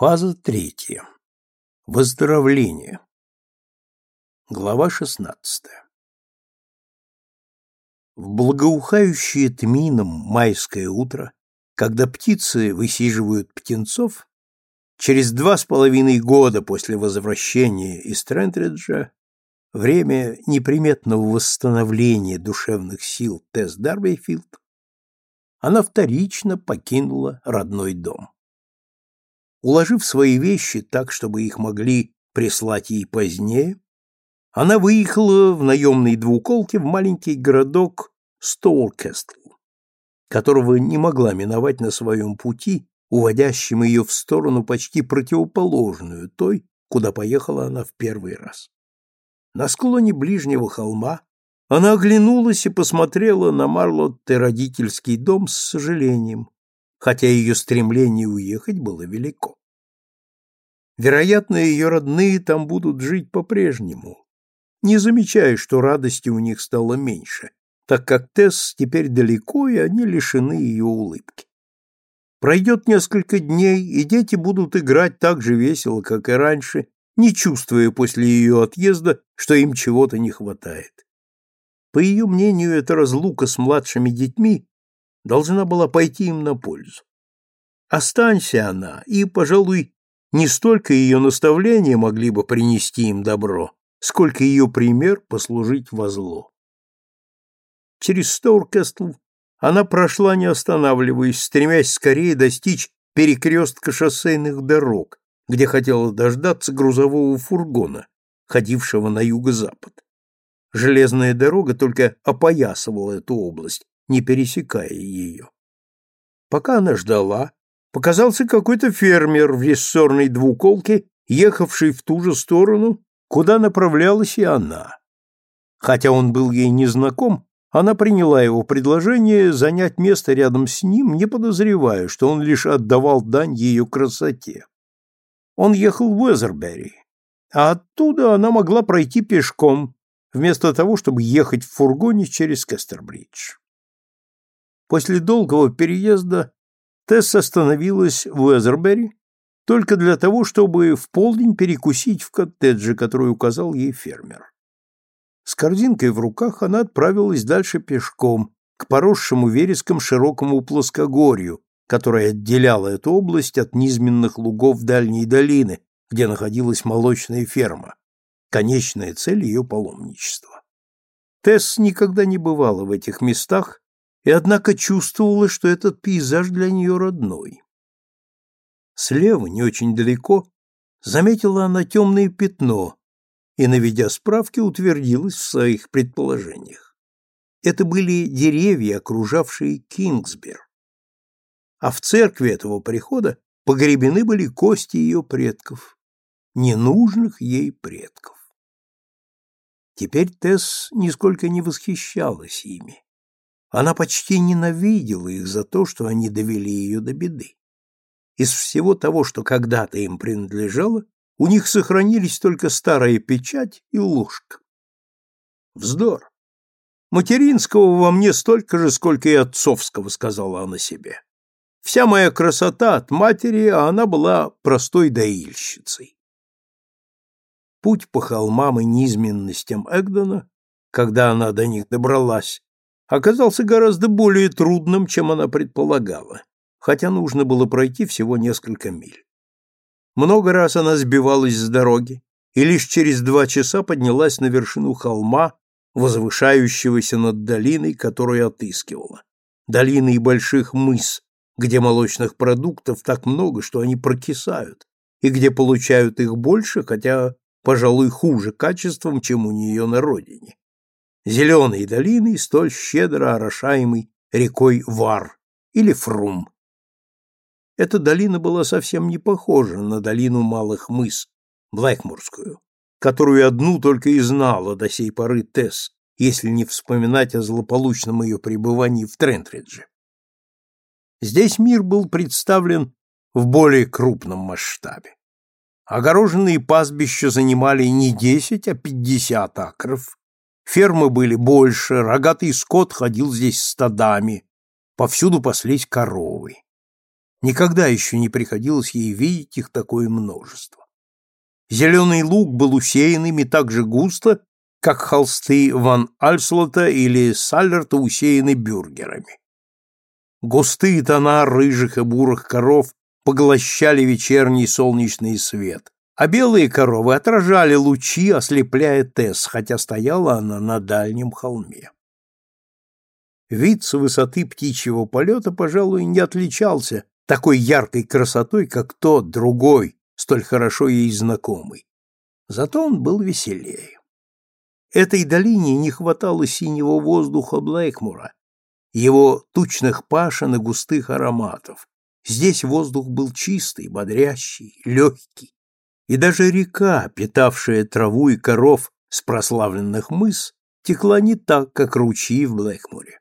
Фаза третья. Выздоровление. Глава шестнадцатая. В благоухающее тмином майское утро, когда птицы высиживают птенцов, через два с половиной года после возвращения из Трентриджа, время неприметного восстановления душевных сил Тесс Дарбейфилд, она вторично покинула родной дом. Уложив свои вещи так, чтобы их могли прислать ей позднее, она выехала в наемной двуколке в маленький городок Стоуркестл, которого не могла миновать на своем пути, уводящем ее в сторону почти противоположную той, куда поехала она в первый раз. На склоне ближнего холма она оглянулась и посмотрела на Марлотте родительский дом с сожалением, хотя ее стремление уехать было велико. Вероятно, ее родные там будут жить по-прежнему, не замечая, что радости у них стало меньше, так как Тесс теперь далеко, и они лишены ее улыбки. Пройдет несколько дней, и дети будут играть так же весело, как и раньше, не чувствуя после ее отъезда, что им чего-то не хватает. По ее мнению, эта разлука с младшими детьми должна была пойти им на пользу. Останься она, и, пожалуй, не столько ее наставления могли бы принести им добро, сколько ее пример послужить во зло. Через Стоуркестл она прошла, не останавливаясь, стремясь скорее достичь перекрестка шоссейных дорог, где хотела дождаться грузового фургона, ходившего на юго-запад. Железная дорога только опоясывала эту область, не пересекая ее. Пока она ждала, показался какой-то фермер в рессорной двуколке, ехавший в ту же сторону, куда направлялась и она. Хотя он был ей незнаком, она приняла его предложение занять место рядом с ним, не подозревая, что он лишь отдавал дань ее красоте. Он ехал в Уэзербери, а оттуда она могла пройти пешком, вместо того, чтобы ехать в фургоне через Кестербридж. После долгого переезда Тесс остановилась в Уэзербери только для того, чтобы в полдень перекусить в коттедже, который указал ей фермер. С корзинкой в руках она отправилась дальше пешком, к поросшему вереском широкому плоскогорью, которое отделяло эту область от низменных лугов дальней долины, где находилась молочная ферма, конечная цель ее паломничества. Тесс никогда не бывала в этих местах и однако чувствовала, что этот пейзаж для нее родной. Слева, не очень далеко, заметила она темное пятно и, наведя справки, утвердилась в своих предположениях. Это были деревья, окружавшие Кингсбер. А в церкви этого прихода погребены были кости ее предков, ненужных ей предков. Теперь Тесс нисколько не восхищалась ими. Она почти ненавидела их за то, что они довели ее до беды. Из всего того, что когда-то им принадлежало, у них сохранились только старая печать и ложка. Вздор. Материнского во мне столько же, сколько и отцовского, сказала она себе. Вся моя красота от матери, а она была простой доильщицей. Путь по холмам и низменностям Эгдона, когда она до них добралась, оказался гораздо более трудным, чем она предполагала, хотя нужно было пройти всего несколько миль. Много раз она сбивалась с дороги и лишь через два часа поднялась на вершину холма, возвышающегося над долиной, которую отыскивала. Долиной больших мыс, где молочных продуктов так много, что они прокисают, и где получают их больше, хотя, пожалуй, хуже качеством, чем у нее на родине зеленой долиной, столь щедро орошаемой рекой Вар или Фрум. Эта долина была совсем не похожа на долину малых мыс, Блэкмурскую, которую одну только и знала до сей поры Тесс, если не вспоминать о злополучном ее пребывании в Трентридже. Здесь мир был представлен в более крупном масштабе. Огороженные пастбища занимали не десять, а пятьдесят акров, Фермы были больше, рогатый скот ходил здесь стадами, повсюду паслись коровы. Никогда еще не приходилось ей видеть их такое множество. Зеленый луг был усеян ими так же густо, как холсты Ван Альслота или Саллерта усеяны бюргерами. Густые тона рыжих и бурых коров поглощали вечерний солнечный свет, а белые коровы отражали лучи, ослепляя Тесс, хотя стояла она на дальнем холме. Вид с высоты птичьего полета, пожалуй, не отличался такой яркой красотой, как тот другой, столь хорошо ей знакомый. Зато он был веселее. Этой долине не хватало синего воздуха Блэкмура, его тучных пашин и густых ароматов. Здесь воздух был чистый, бодрящий, легкий и даже река, питавшая траву и коров с прославленных мыс, текла не так, как ручьи в Блэкмуре.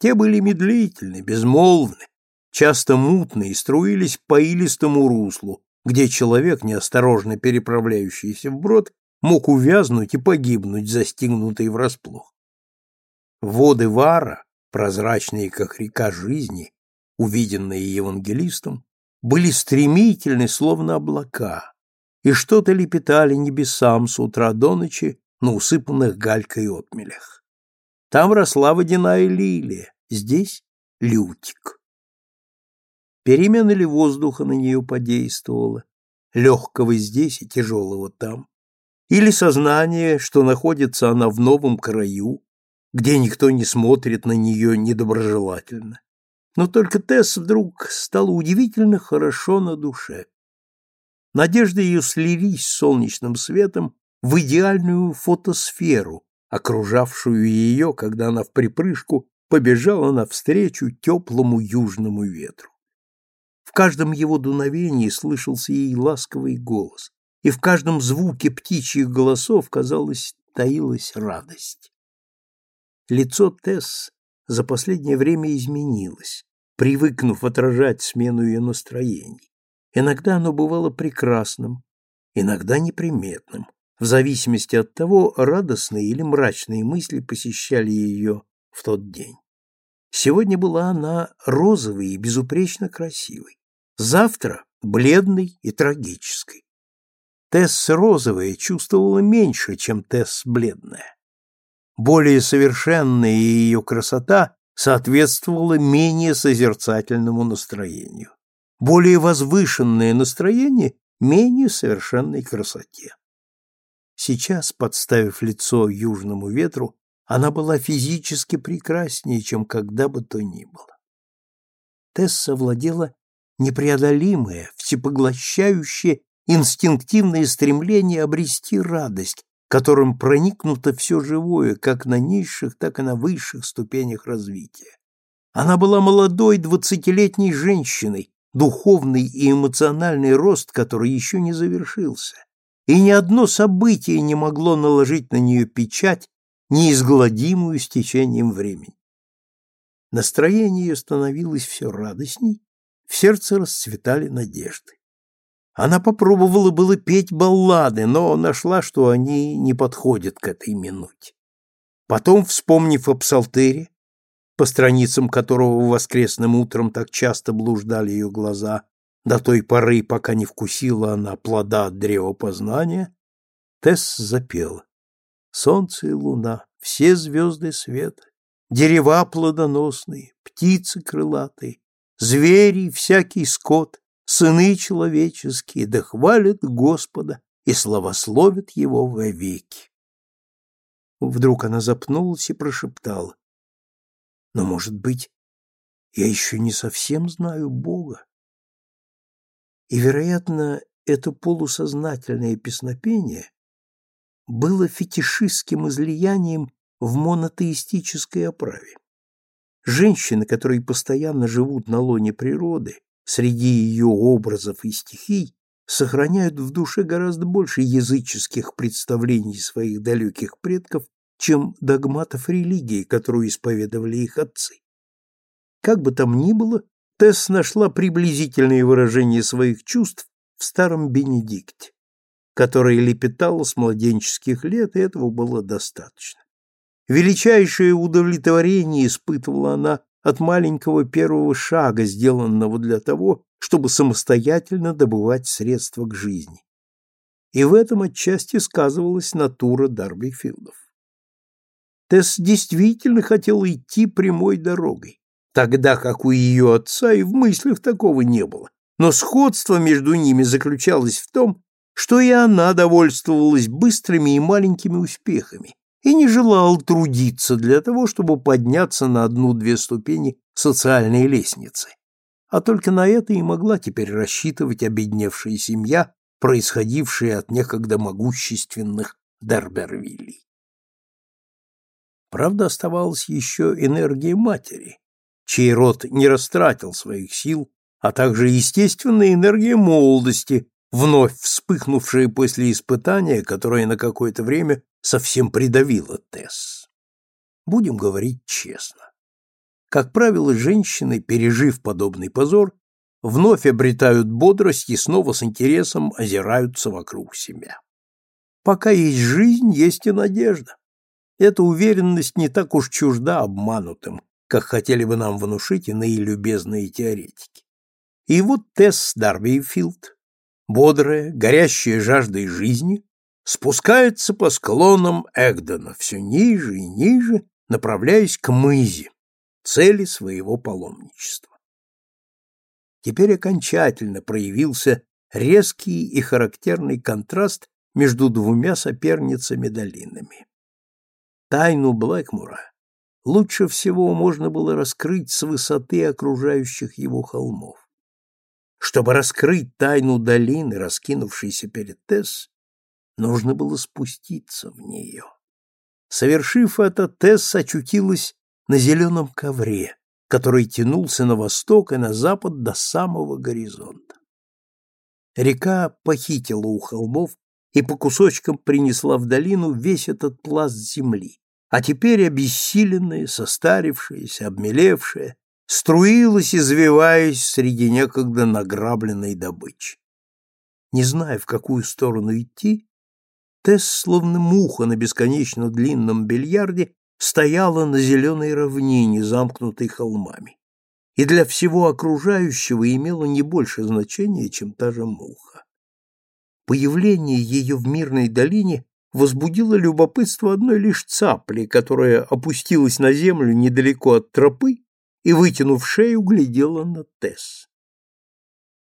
Те были медлительны, безмолвны, часто мутны и струились по илистому руслу, где человек, неосторожно переправляющийся вброд, мог увязнуть и погибнуть, застигнутый врасплох. Воды Вара, прозрачные, как река жизни, увиденные евангелистом, были стремительны, словно облака, и что-то лепетали небесам с утра до ночи на усыпанных галькой отмелях. Там росла водяная лилия, здесь — лютик. Перемена ли воздуха на нее подействовала, легкого здесь и тяжелого там? Или сознание, что находится она в новом краю, где никто не смотрит на нее недоброжелательно? Но только Тесс вдруг стало удивительно хорошо на душе. Надежды ее слились с солнечным светом в идеальную фотосферу, окружавшую ее, когда она в припрыжку побежала навстречу теплому южному ветру. В каждом его дуновении слышался ей ласковый голос, и в каждом звуке птичьих голосов, казалось, таилась радость. Лицо Тесс за последнее время изменилось, привыкнув отражать смену ее настроений. Иногда оно бывало прекрасным, иногда неприметным, в зависимости от того, радостные или мрачные мысли посещали ее в тот день. Сегодня была она розовой и безупречно красивой, завтра — бледной и трагической. Тесс розовая чувствовала меньше, чем Тесс бледная. Более совершенная ее красота соответствовала менее созерцательному настроению более возвышенное настроение менее совершенной красоте. Сейчас, подставив лицо южному ветру, она была физически прекраснее, чем когда бы то ни было. Тесса владела непреодолимое, всепоглощающее инстинктивное стремление обрести радость, которым проникнуто все живое, как на низших, так и на высших ступенях развития. Она была молодой двадцатилетней женщиной, духовный и эмоциональный рост который еще не завершился, и ни одно событие не могло наложить на нее печать, неизгладимую с течением времени. Настроение ее становилось все радостней, в сердце расцветали надежды. Она попробовала было петь баллады, но нашла, что они не подходят к этой минуте. Потом, вспомнив о псалтере, по страницам которого воскресным утром так часто блуждали ее глаза, до той поры, пока не вкусила она плода от древа познания, Тесс запела. Солнце и луна, все звезды света, дерева плодоносные, птицы крылатые, звери всякий скот, сыны человеческие, да хвалят Господа и славословят Его вовеки. Вдруг она запнулась и прошептала. Но, может быть, я еще не совсем знаю Бога. И, вероятно, это полусознательное песнопение было фетишистским излиянием в монотеистической оправе. Женщины, которые постоянно живут на лоне природы, среди ее образов и стихий, сохраняют в душе гораздо больше языческих представлений своих далеких предков, чем догматов религии, которую исповедовали их отцы. Как бы там ни было, Тесс нашла приблизительные выражения своих чувств в старом Бенедикте, который лепетала с младенческих лет, и этого было достаточно. Величайшее удовлетворение испытывала она от маленького первого шага, сделанного для того, чтобы самостоятельно добывать средства к жизни. И в этом отчасти сказывалась натура Дарбифилдов. Тесс действительно хотела идти прямой дорогой, тогда как у ее отца и в мыслях такого не было. Но сходство между ними заключалось в том, что и она довольствовалась быстрыми и маленькими успехами и не желала трудиться для того, чтобы подняться на одну-две ступени социальной лестницы. А только на это и могла теперь рассчитывать обедневшая семья, происходившая от некогда могущественных Дербервиллей. Правда, оставалась еще энергия матери, чей род не растратил своих сил, а также естественная энергия молодости, вновь вспыхнувшая после испытания, которое на какое-то время совсем придавило Тесс. Будем говорить честно. Как правило, женщины, пережив подобный позор, вновь обретают бодрость и снова с интересом озираются вокруг себя. Пока есть жизнь, есть и надежда. Эта уверенность не так уж чужда обманутым, как хотели бы нам внушить иные любезные теоретики. И вот Тесс Дарбифилд, бодрая, горящая жаждой жизни, спускается по склонам Эгдена все ниже и ниже, направляясь к мызе, цели своего паломничества. Теперь окончательно проявился резкий и характерный контраст между двумя соперницами-долинами. Тайну Блэкмура лучше всего можно было раскрыть с высоты окружающих его холмов. Чтобы раскрыть тайну долины, раскинувшейся перед Тесс, нужно было спуститься в нее. Совершив это, Тесс очутилась на зеленом ковре, который тянулся на восток и на запад до самого горизонта. Река похитила у холмов и по кусочкам принесла в долину весь этот пласт земли, а теперь обессиленная, состарившаяся, обмелевшая, струилась, извиваясь среди некогда награбленной добычи. Не зная, в какую сторону идти, Тесс, словно муха на бесконечно длинном бильярде, стояла на зеленой равнине, замкнутой холмами, и для всего окружающего имела не больше значения, чем та же муха. Появление ее в мирной долине возбудило любопытство одной лишь цапли, которая опустилась на землю недалеко от тропы и, вытянув шею, глядела на Тесс.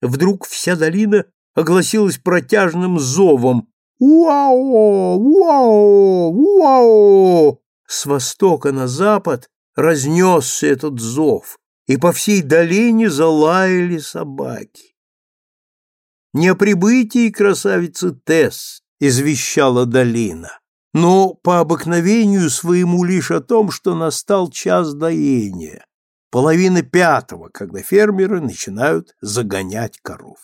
Вдруг вся долина огласилась протяжным зовом «Уау! Уау! Уау!» С востока на запад разнесся этот зов, и по всей долине залаяли собаки. Не о прибытии красавицы Тесс, извещала долина, но по обыкновению своему лишь о том, что настал час доения, половина пятого, когда фермеры начинают загонять коров.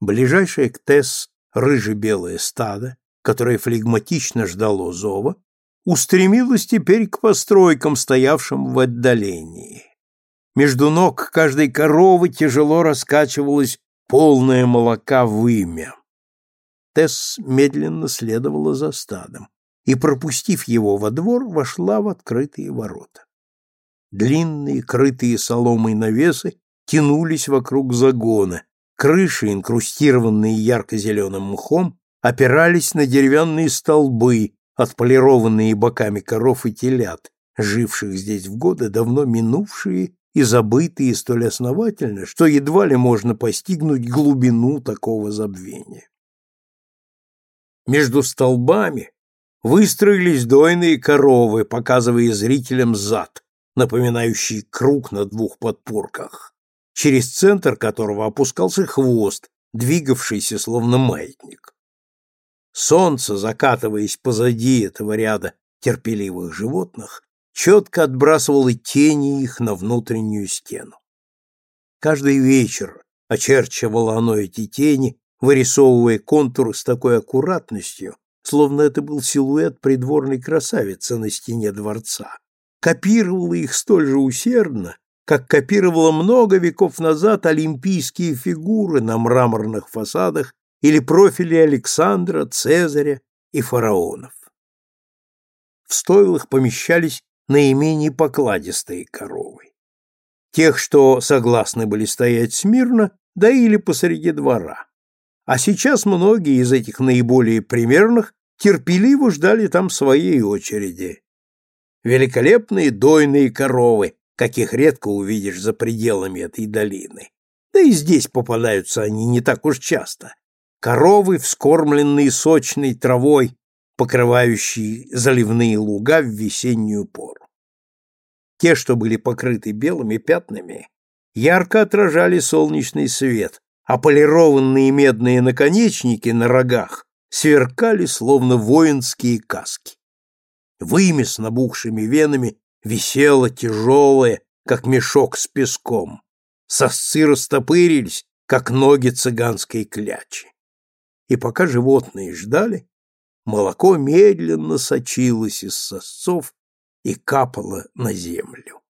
Ближайшее к Тесс рыже-белое стадо, которое флегматично ждало зова, устремилось теперь к постройкам, стоявшим в отдалении. Между ног каждой коровы тяжело раскачивалась полная молока вымя. Тесс медленно следовала за стадом и, пропустив его во двор, вошла в открытые ворота. Длинные, крытые соломой навесы тянулись вокруг загона, крыши, инкрустированные ярко-зеленым мхом, опирались на деревянные столбы, отполированные боками коров и телят, живших здесь в годы давно минувшие и забытые столь основательно, что едва ли можно постигнуть глубину такого забвения. Между столбами выстроились дойные коровы, показывая зрителям зад, напоминающий круг на двух подпорках, через центр которого опускался хвост, двигавшийся словно маятник. Солнце, закатываясь позади этого ряда терпеливых животных, четко отбрасывало тени их на внутреннюю стену. Каждый вечер очерчивало оно эти тени вырисовывая контур с такой аккуратностью, словно это был силуэт придворной красавицы на стене дворца. Копировала их столь же усердно, как копировала много веков назад олимпийские фигуры на мраморных фасадах или профили Александра, Цезаря и фараонов. В стойлах помещались наименее покладистые коровы. Тех, что согласны были стоять смирно, доили посреди двора. А сейчас многие из этих наиболее примерных терпеливо ждали там своей очереди. Великолепные дойные коровы, каких редко увидишь за пределами этой долины. Да и здесь попадаются они не так уж часто. Коровы, вскормленные сочной травой, покрывающие заливные луга в весеннюю пору. Те, что были покрыты белыми пятнами, ярко отражали солнечный свет, а полированные медные наконечники на рогах сверкали, словно воинские каски. Вымя с набухшими венами висело тяжелое, как мешок с песком. Сосцы растопырились, как ноги цыганской клячи. И пока животные ждали, молоко медленно сочилось из сосцов и капала на землю.